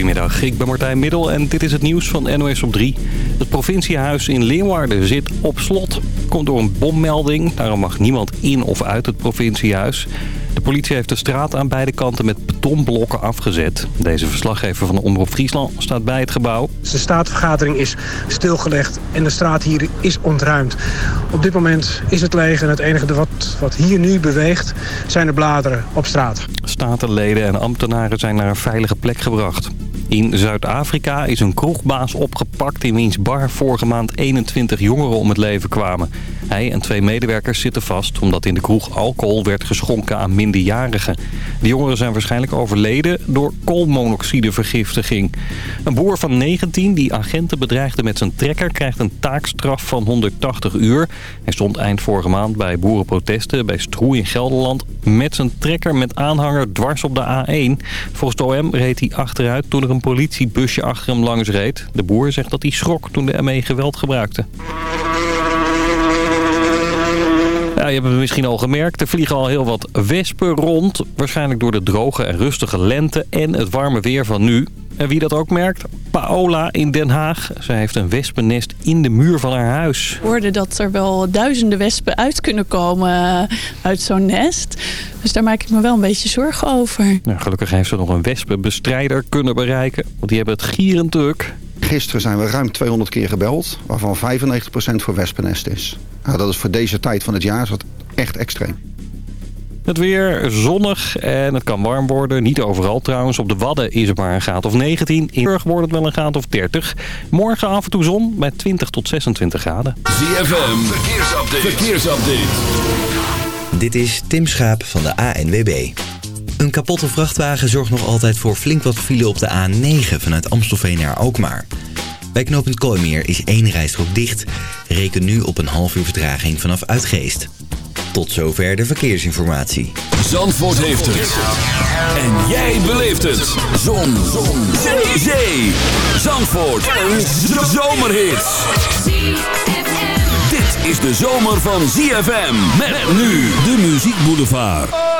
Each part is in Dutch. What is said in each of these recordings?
Goedemiddag, ik ben Martijn Middel en dit is het nieuws van NOS op 3. Het provinciehuis in Leeuwarden zit op slot. Komt door een bommelding, daarom mag niemand in of uit het provinciehuis. De politie heeft de straat aan beide kanten met betonblokken afgezet. Deze verslaggever van de Omroep Friesland staat bij het gebouw. De staatsvergadering is stilgelegd en de straat hier is ontruimd. Op dit moment is het leeg en het enige wat, wat hier nu beweegt zijn de bladeren op straat. Statenleden en ambtenaren zijn naar een veilige plek gebracht. In Zuid-Afrika is een kroegbaas opgepakt in wiens bar vorige maand 21 jongeren om het leven kwamen. Hij en twee medewerkers zitten vast omdat in de kroeg alcohol werd geschonken aan minderjarigen. De jongeren zijn waarschijnlijk overleden door koolmonoxidevergiftiging. Een boer van 19 die agenten bedreigde met zijn trekker krijgt een taakstraf van 180 uur. Hij stond eind vorige maand bij boerenprotesten bij Stroei in Gelderland met zijn trekker met aanhanger dwars op de A1. Volgens de OM reed hij achteruit toen er een politiebusje achter hem langs reed. De boer zegt dat hij schrok toen de ME geweld gebruikte. Ja, je hebt het misschien al gemerkt. Er vliegen al heel wat wespen rond. Waarschijnlijk door de droge en rustige lente en het warme weer van nu. En wie dat ook merkt, Paola in Den Haag. Zij heeft een wespennest in de muur van haar huis. We hoorden dat er wel duizenden wespen uit kunnen komen uit zo'n nest. Dus daar maak ik me wel een beetje zorgen over. Nou, gelukkig heeft ze nog een wespenbestrijder kunnen bereiken. Want die hebben het gierend druk. Gisteren zijn we ruim 200 keer gebeld, waarvan 95% voor wespennest is. Nou, dat is voor deze tijd van het jaar is dat echt extreem. Het weer zonnig en het kan warm worden. Niet overal trouwens. Op de Wadden is het maar een graad of 19. In Burg wordt het wel een graad of 30. Morgen af en toe zon met 20 tot 26 graden. ZFM, verkeersupdate. verkeersupdate. Dit is Tim Schaap van de ANWB. Een kapotte vrachtwagen zorgt nog altijd voor flink wat file op de A9 vanuit Amstelveen naar Alkmaar. Bij knooppunt Kooimeer is één rijstrook dicht. Reken nu op een half uur vertraging vanaf Uitgeest. Tot zover de verkeersinformatie. Zandvoort heeft het. En jij beleeft het. Zon. Zon. Zee. Zee. Zandvoort. Een zomerhit. Dit is de zomer van ZFM. Met nu de Muziek Boulevard.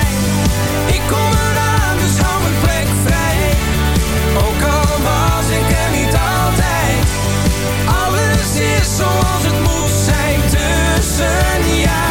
sunny eyes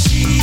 she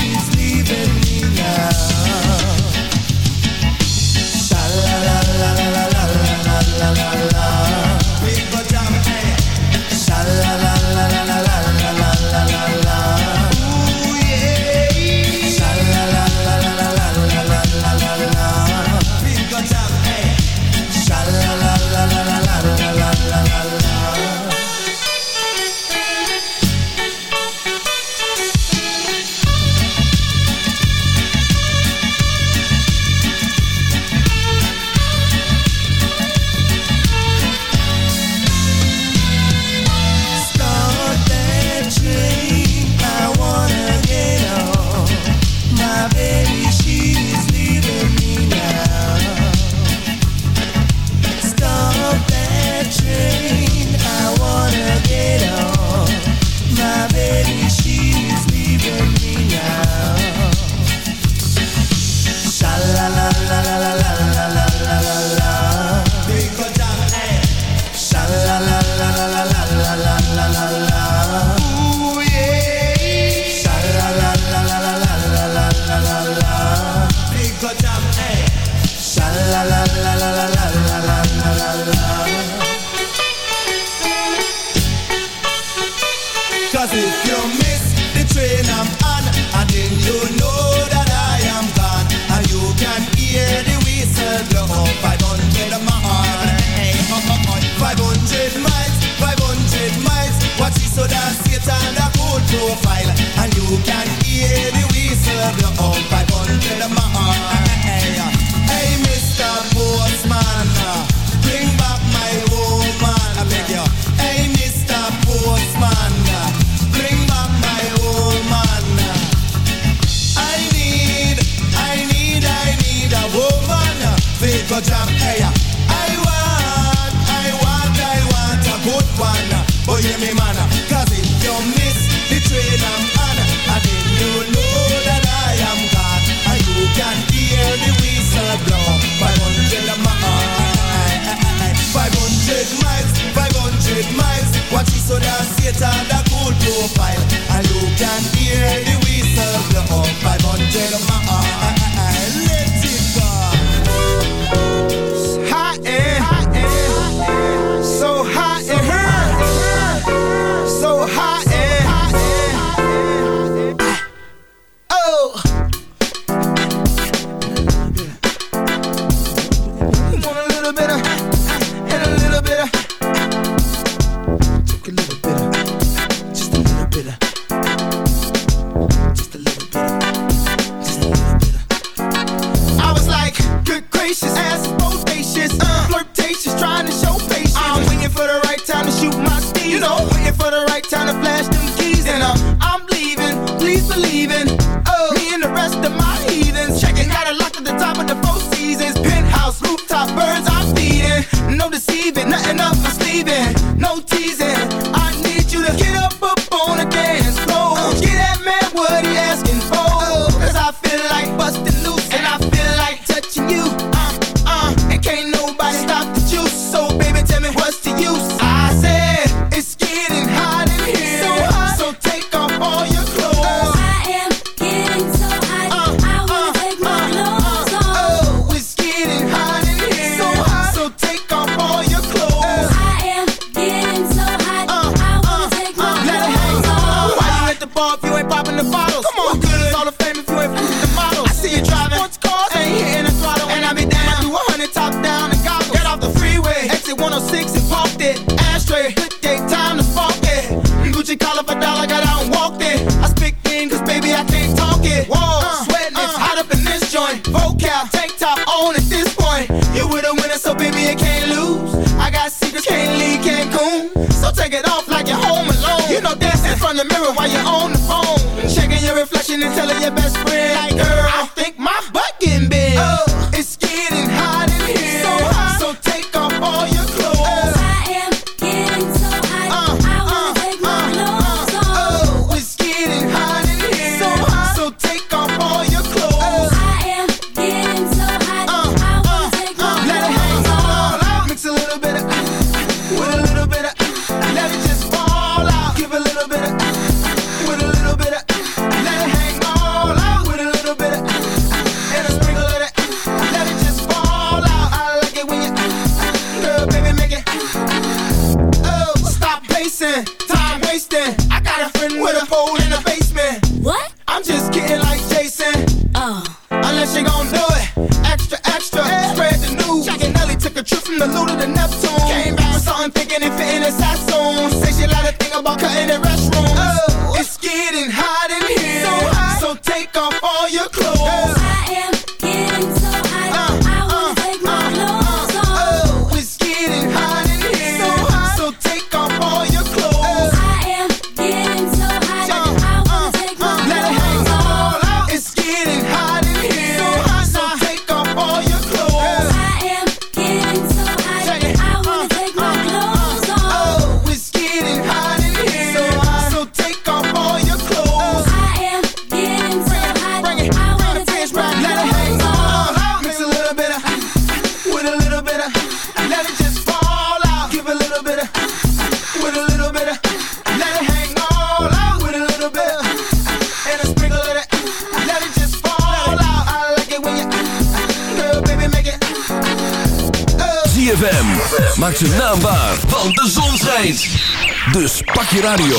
radio.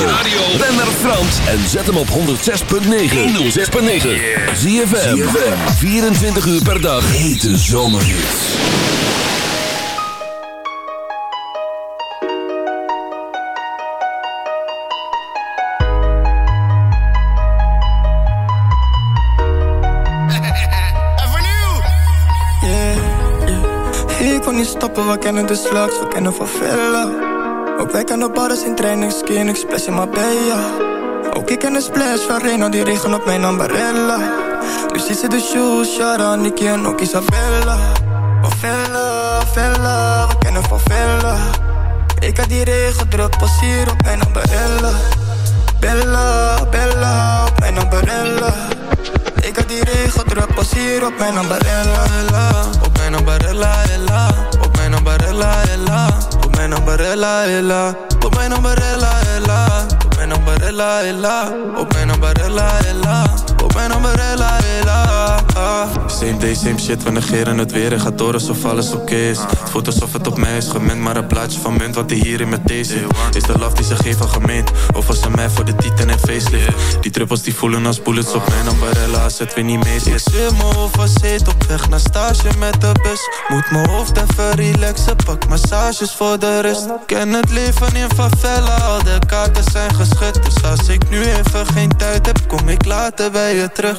Ben naar Frans en zet hem op 106.9. 106.9. Zie je 24 uur per dag. Hete zomerhits. Ik kon niet stoppen, we kennen de slags, we kennen van Vella. Op weg aan de barren zijn trein, niks keer, splash in Marbella Ook ik ken een splash van Reno, die regen op mijn ambarella Nu zit ze de shoes, Shara, Nicky en ook Isabella. Oh, van Vella, Vella, we kennen van Vella Ik had die regen druk, pas hier op mijn ambarella Bella, Bella, op mijn ambarella Ik had die regen druk, pas hier op mijn ambarella Op mijn ambarella, Ella Op mijn ambarella, Ella mijn ambarella, ella. Op mijn ambarella, ella. Op mijn ambarella, ella. Op mijn nummer ambarella, ella same shit, we negeren het weer en gaat door alsof alles oké is. Het voelt alsof het op mij is gemend, maar een plaatje van munt wat die hier in mijn thee zit Is de love die ze geven gemeend, of was ze mij voor de titan en facelift. Die druppels die voelen als bullets op mijn umbrella, als het weer niet mee zit Ik zit mijn hoofd op weg naar stage met de bus. Moet mijn hoofd even relaxen, pak massages voor de rust. Ken het leven in favela, al de kaarten zijn geschud. Dus als ik nu even geen tijd heb, kom ik later bij je terug.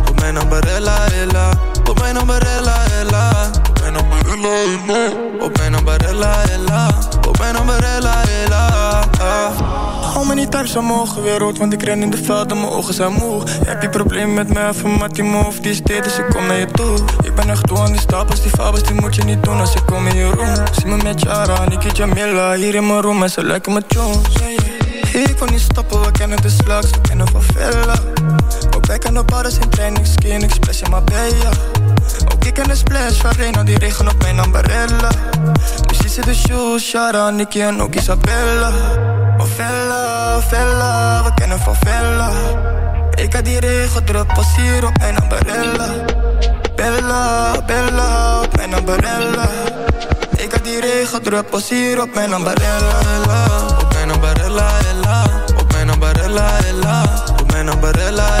mijn ambarella, ella Op mijn ambarella, ella Op mijn ambarella, ella Op mijn ambarella, ella Op mijn ambarella, ella Hou me niet thuis, mogen weer rood, want ik ren in de velden, mijn ogen zijn moe. Heb je probleem met mij, even Mattie move, die is dit, dus ik kom naar je toe. Ik ben echt toe aan die stapels, die fabels, die moet je niet doen als ik kom in je room. Zie me met Jara, Niki Jamila, hier in mijn room en ze lijken me Jones. Ik kon niet stoppen, we kennen de slags, we kennen van Villa. Ook wij kennen badders in training, skin, ik splash in Marbella. Ook ik ken de splash van Reno, die regen op mijn ambarella. Dus die zit de shoes, Shara, Nicky en ook Isabella. Oh Vella, we kennen van Vella. Ik had die regen druk, pas hier op mijn ambarella. Bella, Bella, op mijn ambarella. Ik had die regen druk, pas hier op mijn ambarella. Op mijn ambarella, ella. Op mijn ambarella, ella. Op mijn ambarella,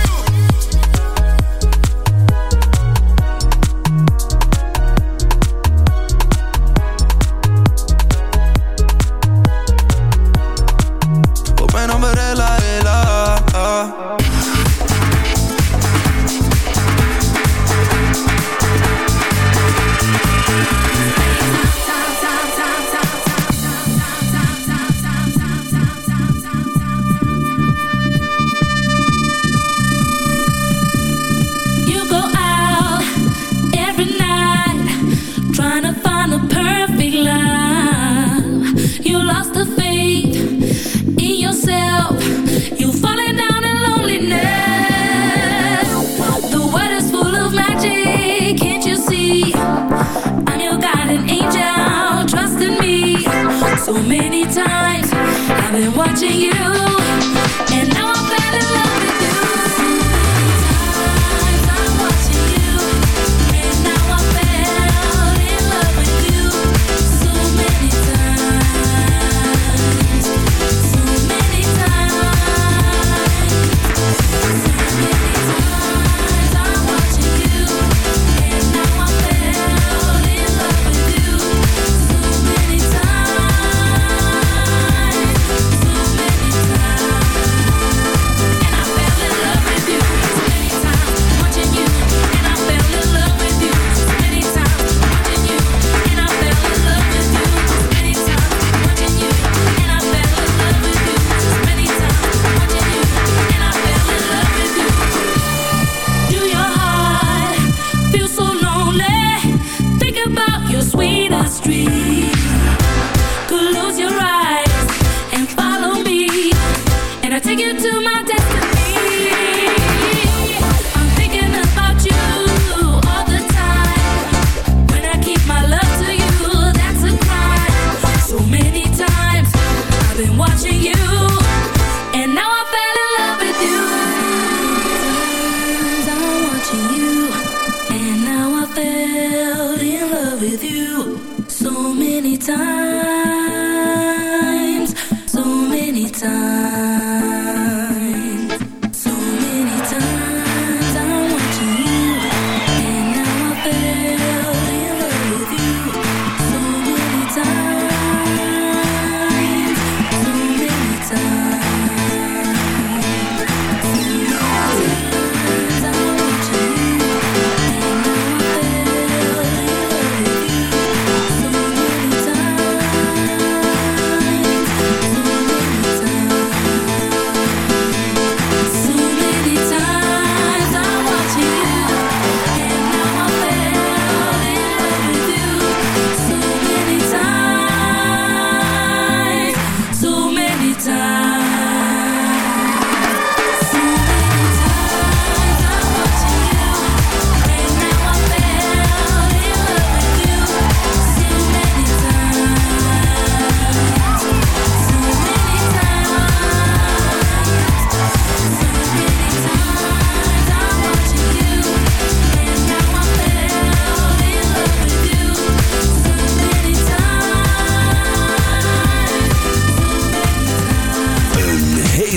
You,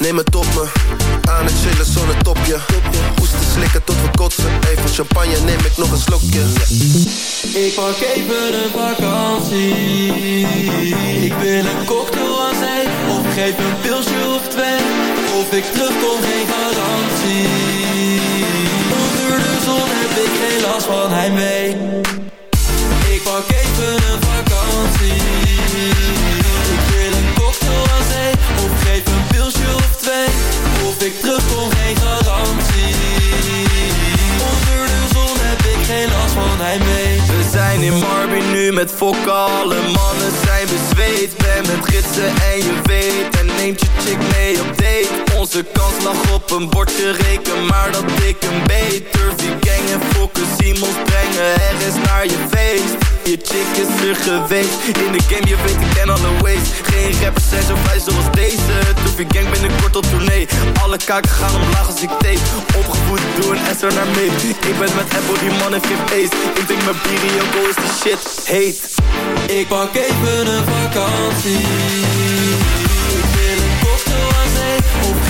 Neem het op me, aan het chillen zonder topje. Hoesten slikken tot we kotsen, even champagne neem ik nog een slokje. Ik pak even een vakantie. Ik wil een cocktail aan zijn. of geef een pilsje of twee. Of ik terugkom, geen garantie. Onder de zon heb ik geen last van heimwee. Ik pak even een vakantie. We zijn in Marby nu met fokken Alle mannen. Zijn bezweet Ben met gidsen en je weet neemt je chick mee op date. Onze kans lag op een bordje reken Maar dat ik een Turfy gang en fokken. Simons brengen Er is naar je feest. Je chick is er geweest. In de game je weet ik ken alle ways. Geen rappers zijn zo vrij zoals deze. Turfy gang binnenkort op tournee. Alle kaken gaan omlaag als ik tape. Opgevoed door een SR naar mee. Ik ben met Apple die man heeft geen feest Ik drink mijn bier en is die shit. Heet. Ik pak even een vakantie. Ik wil een cocktail aan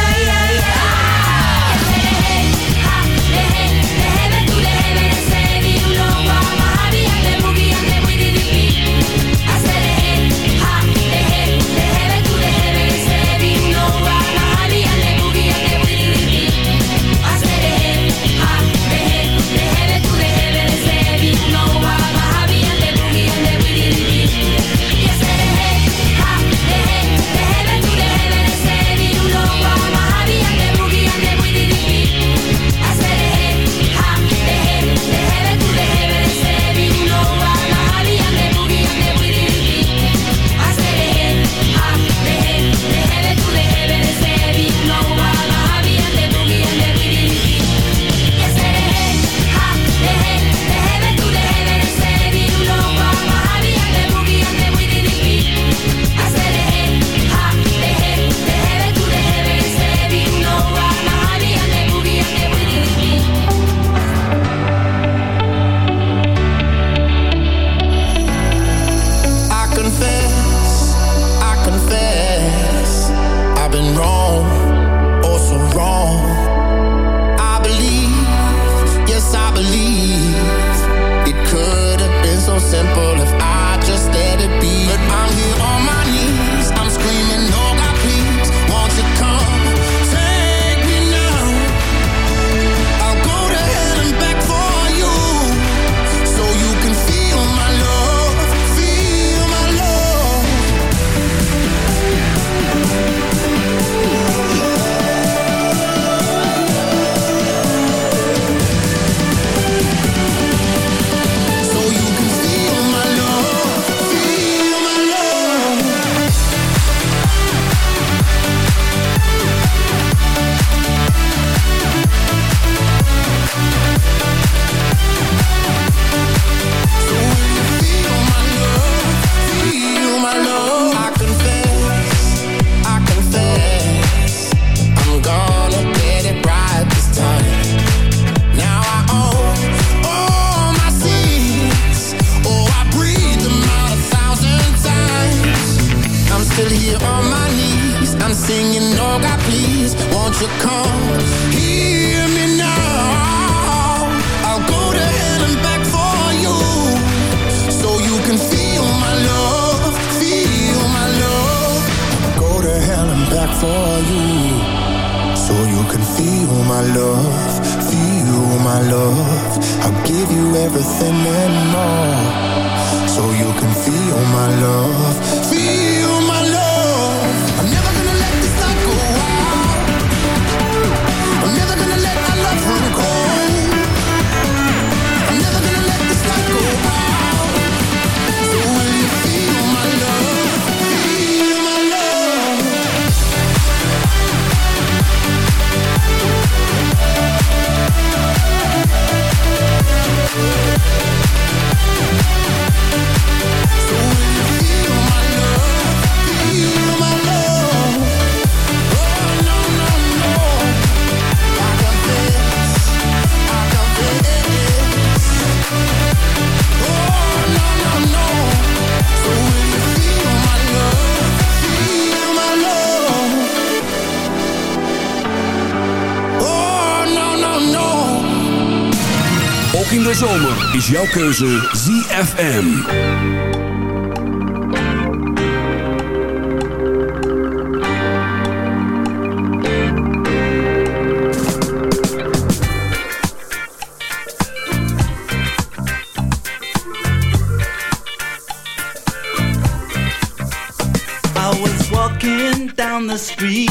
I was walking down the street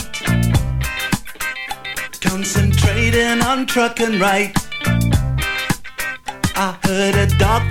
Concentrating on trucking right.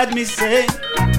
Let me say.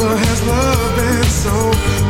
Never has love been so